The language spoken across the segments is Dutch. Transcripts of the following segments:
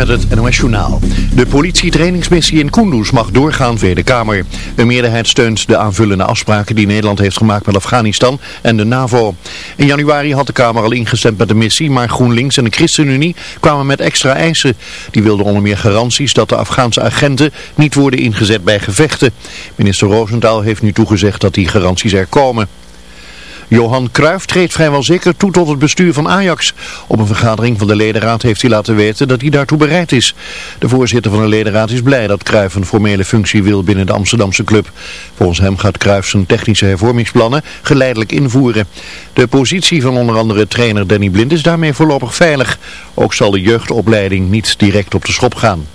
met het NOS Journaal. De politietrainingsmissie in Kunduz mag doorgaan via de Kamer. Een meerderheid steunt de aanvullende afspraken die Nederland heeft gemaakt met Afghanistan en de NAVO. In januari had de Kamer al ingestemd met de missie, maar GroenLinks en de ChristenUnie kwamen met extra eisen. Die wilden onder meer garanties dat de Afghaanse agenten niet worden ingezet bij gevechten. Minister Roosentaal heeft nu toegezegd dat die garanties er komen. Johan Cruijff treedt vrijwel zeker toe tot het bestuur van Ajax. Op een vergadering van de ledenraad heeft hij laten weten dat hij daartoe bereid is. De voorzitter van de ledenraad is blij dat Cruijff een formele functie wil binnen de Amsterdamse club. Volgens hem gaat Cruijff zijn technische hervormingsplannen geleidelijk invoeren. De positie van onder andere trainer Danny Blind is daarmee voorlopig veilig. Ook zal de jeugdopleiding niet direct op de schop gaan.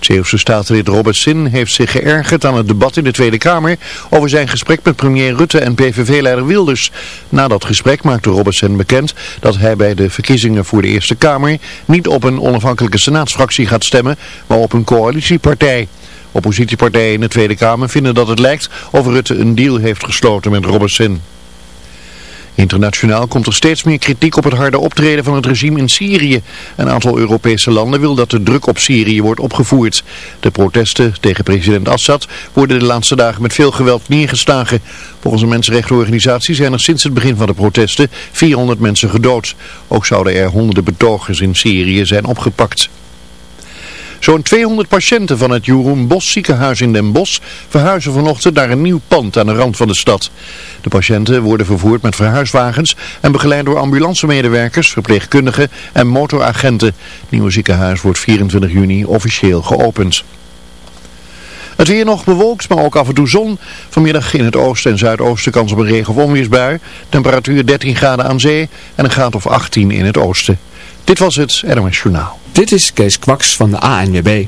Zeeuwse staatslid Robert Sin heeft zich geërgerd aan het debat in de Tweede Kamer over zijn gesprek met premier Rutte en PVV-leider Wilders. Na dat gesprek maakte Robert Sin bekend dat hij bij de verkiezingen voor de Eerste Kamer niet op een onafhankelijke senaatsfractie gaat stemmen, maar op een coalitiepartij. Oppositiepartijen in de Tweede Kamer vinden dat het lijkt of Rutte een deal heeft gesloten met Robert Sin. Internationaal komt er steeds meer kritiek op het harde optreden van het regime in Syrië. Een aantal Europese landen wil dat de druk op Syrië wordt opgevoerd. De protesten tegen president Assad worden de laatste dagen met veel geweld neergeslagen. Volgens een mensenrechtenorganisatie zijn er sinds het begin van de protesten 400 mensen gedood. Ook zouden er honderden betogers in Syrië zijn opgepakt. Zo'n 200 patiënten van het Jeroen Bos ziekenhuis in Den Bosch verhuizen vanochtend naar een nieuw pand aan de rand van de stad. De patiënten worden vervoerd met verhuiswagens en begeleid door ambulancemedewerkers, verpleegkundigen en motoragenten. Het nieuwe ziekenhuis wordt 24 juni officieel geopend. Het weer nog bewolkt, maar ook af en toe zon. Vanmiddag in het oosten en zuidoosten kans op een regen- of onweersbui. Temperatuur 13 graden aan zee en een graad of 18 in het oosten. Dit was het NMS Journaal. Dit is Kees Kwaks van de ANWB.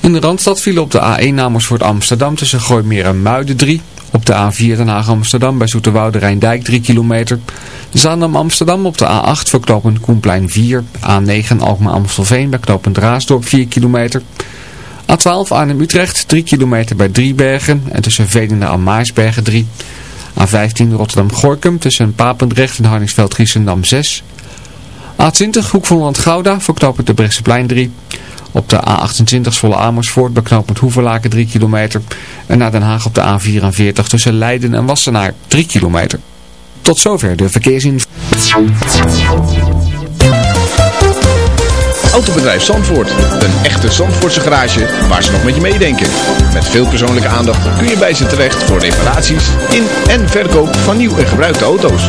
In de Randstad vielen op de A1 Amersfoort Amsterdam tussen Gooimeer en Muiden 3. Op de A4 Den Haag Amsterdam bij Zoeterwoude Rijndijk 3 kilometer. Zaandam Amsterdam op de A8 voor knooppunt Koenplein 4. A9 Alkmaar Amstelveen bij knooppunt Raasdorp 4 kilometer. A12 Arnhem Utrecht 3 kilometer bij Driebergen en tussen Veen en Maarsbergen 3. A15 Rotterdam Gorkum tussen Papendrecht en Harningsveld Giessendam 6. A20 Hoek van Land Gouda voor knooppunt de Brechtseplein 3. Op de A28 Zwolle Amersfoort bij knooppunt Hoeverlaken 3 kilometer. En naar Den Haag op de A44 tussen Leiden en Wassenaar 3 kilometer. Tot zover de verkeersinformatie. Autobedrijf Zandvoort. Een echte Zandvoortse garage waar ze nog met je meedenken. Met veel persoonlijke aandacht kun je bij ze terecht voor reparaties in en verkoop van nieuw en gebruikte auto's.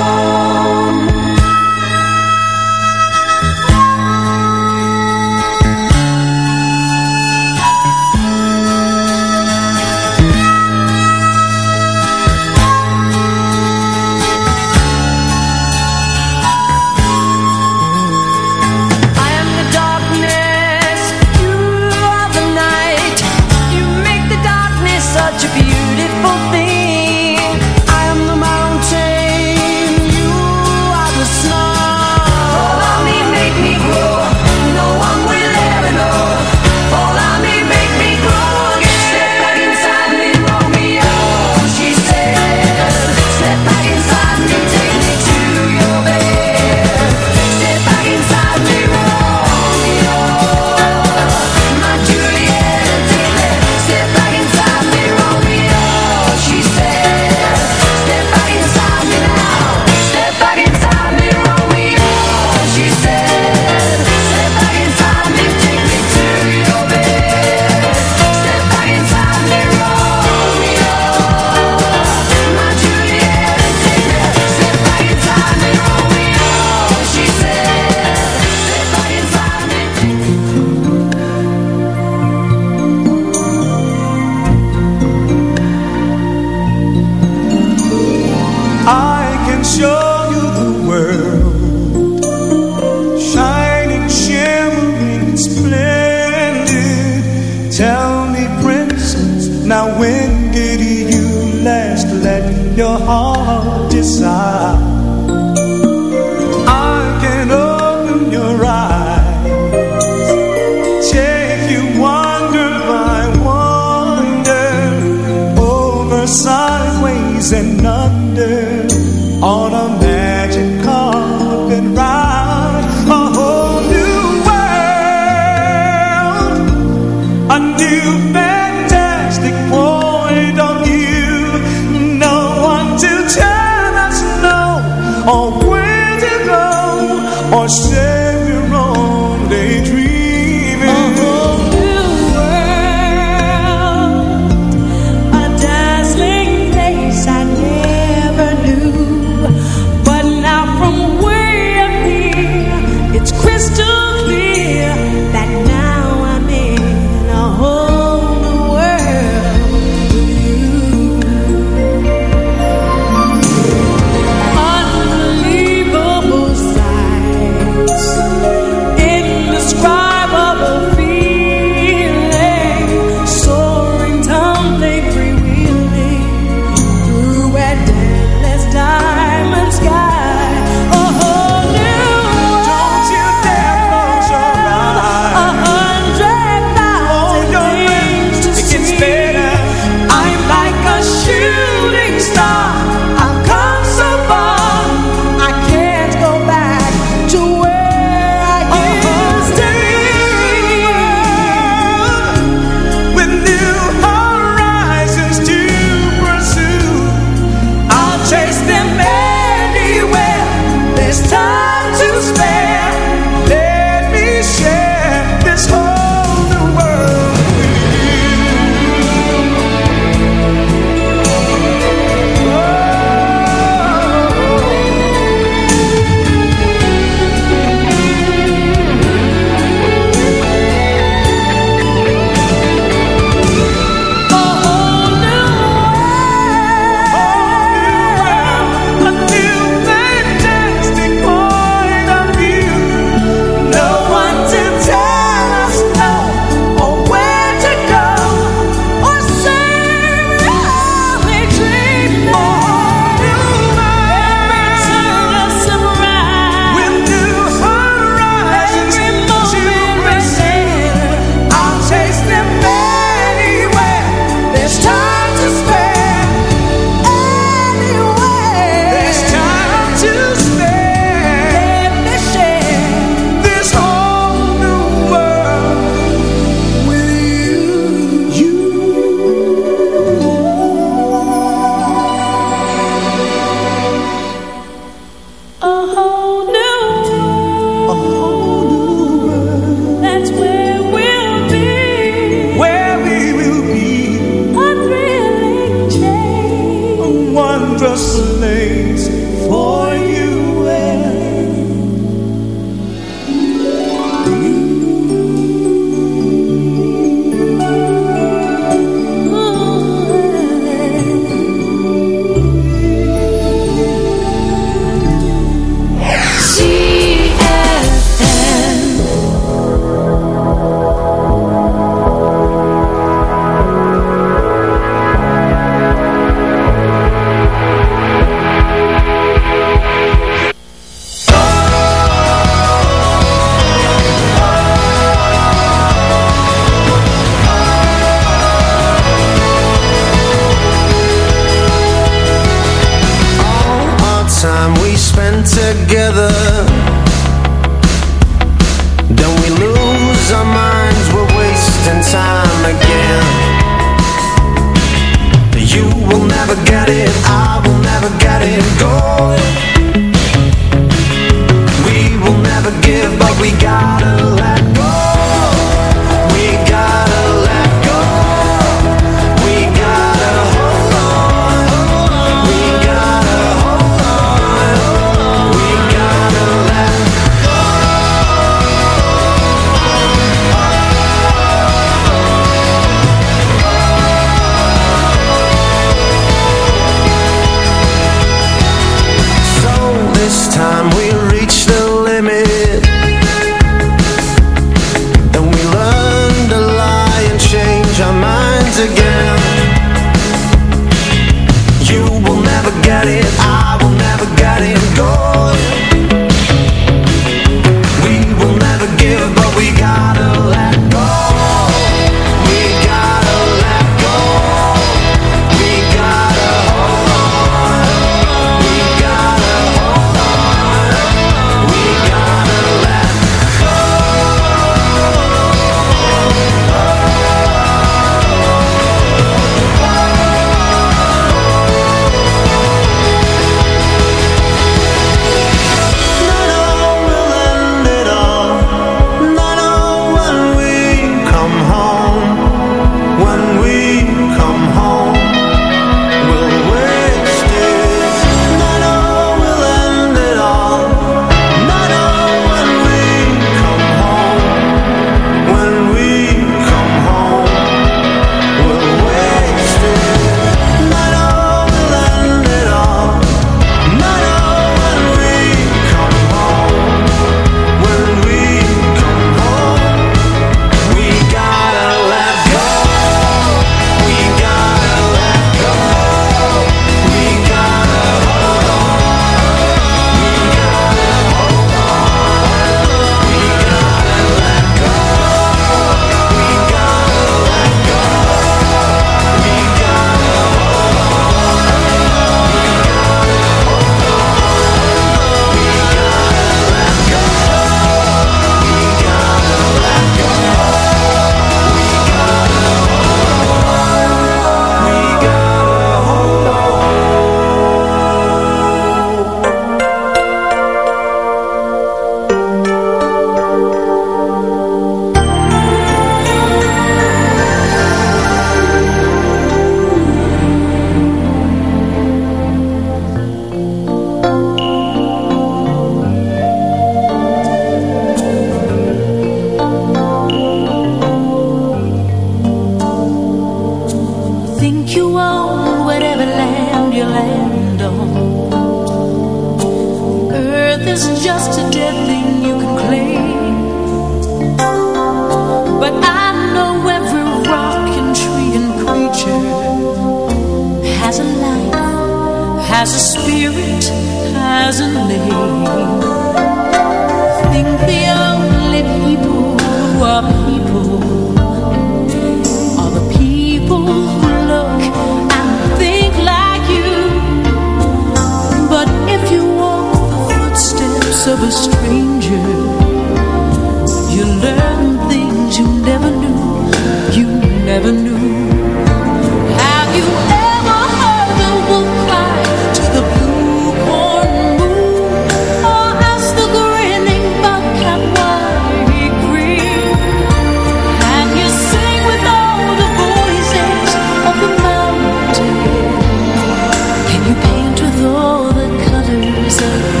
love.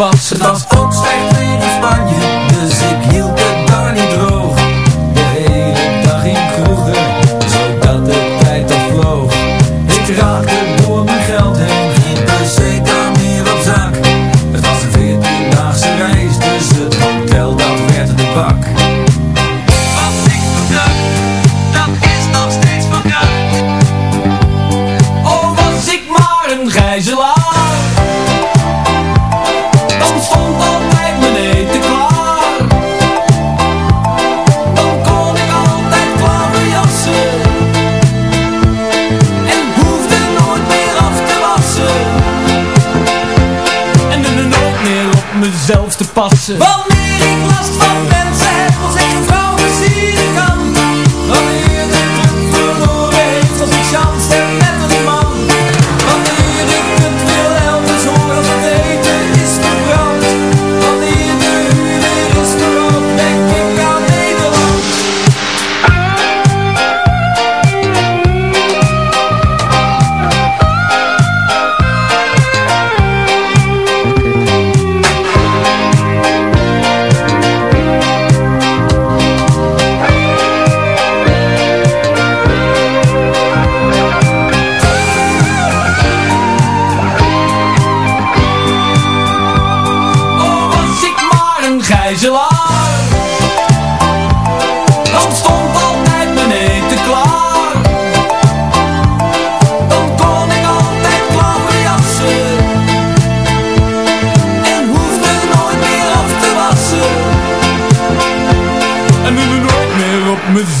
pas, het te passen.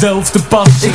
zelf te pas. Ik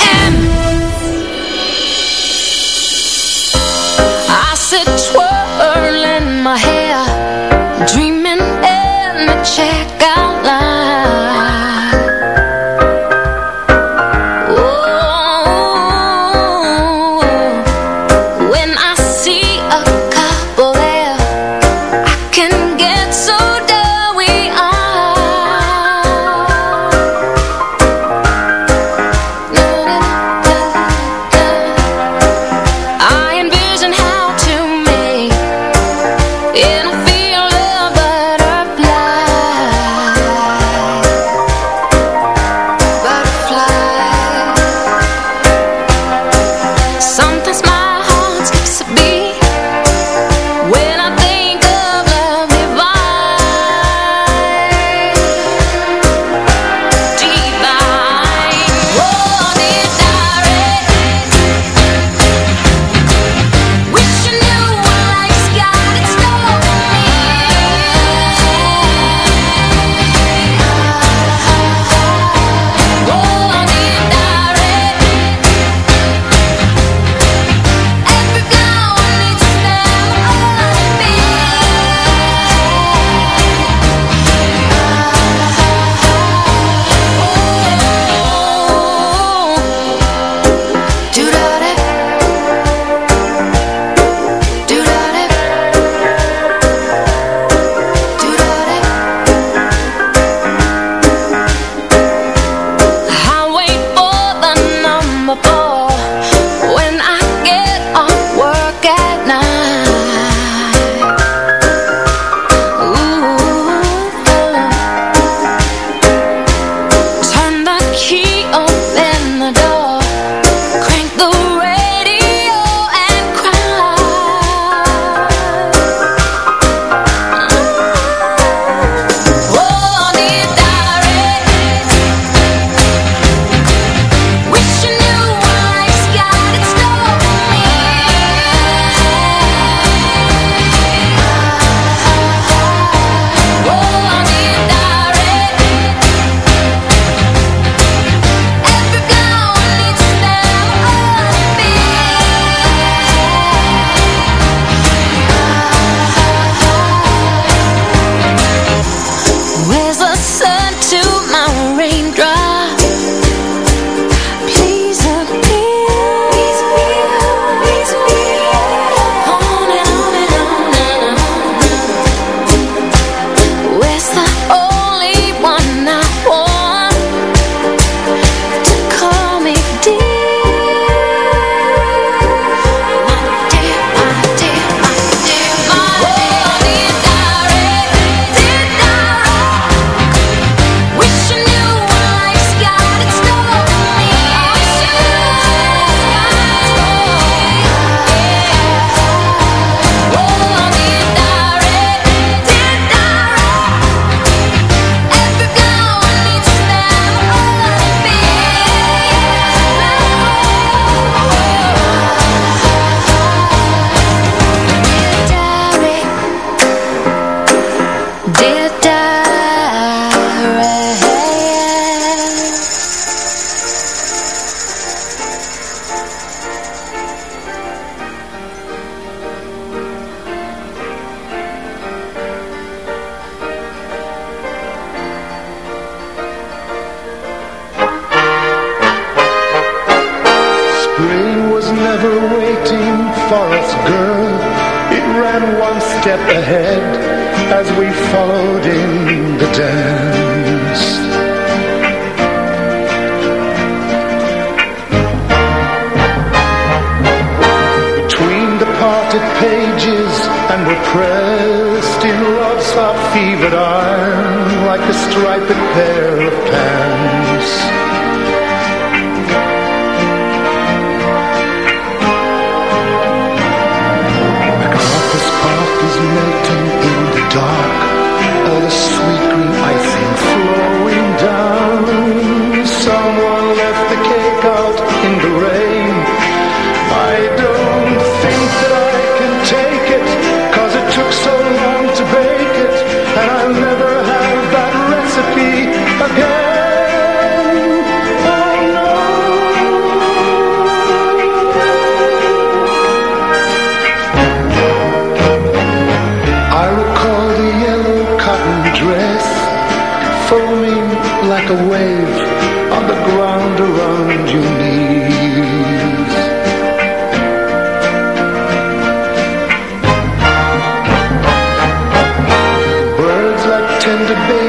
to be.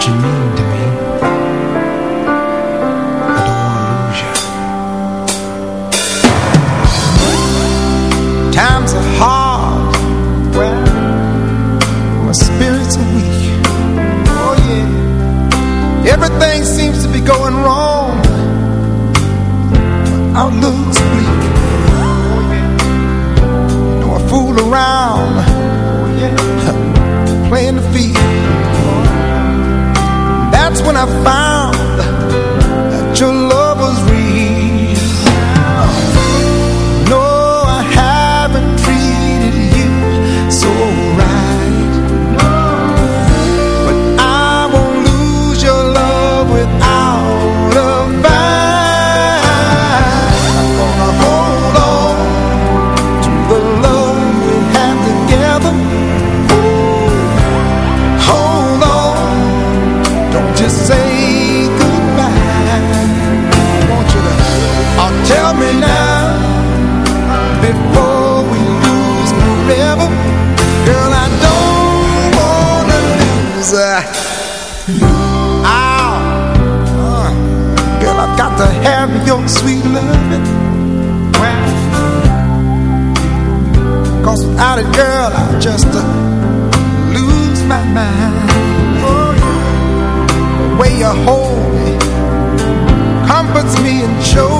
to me. Hold me, comforts me and shows.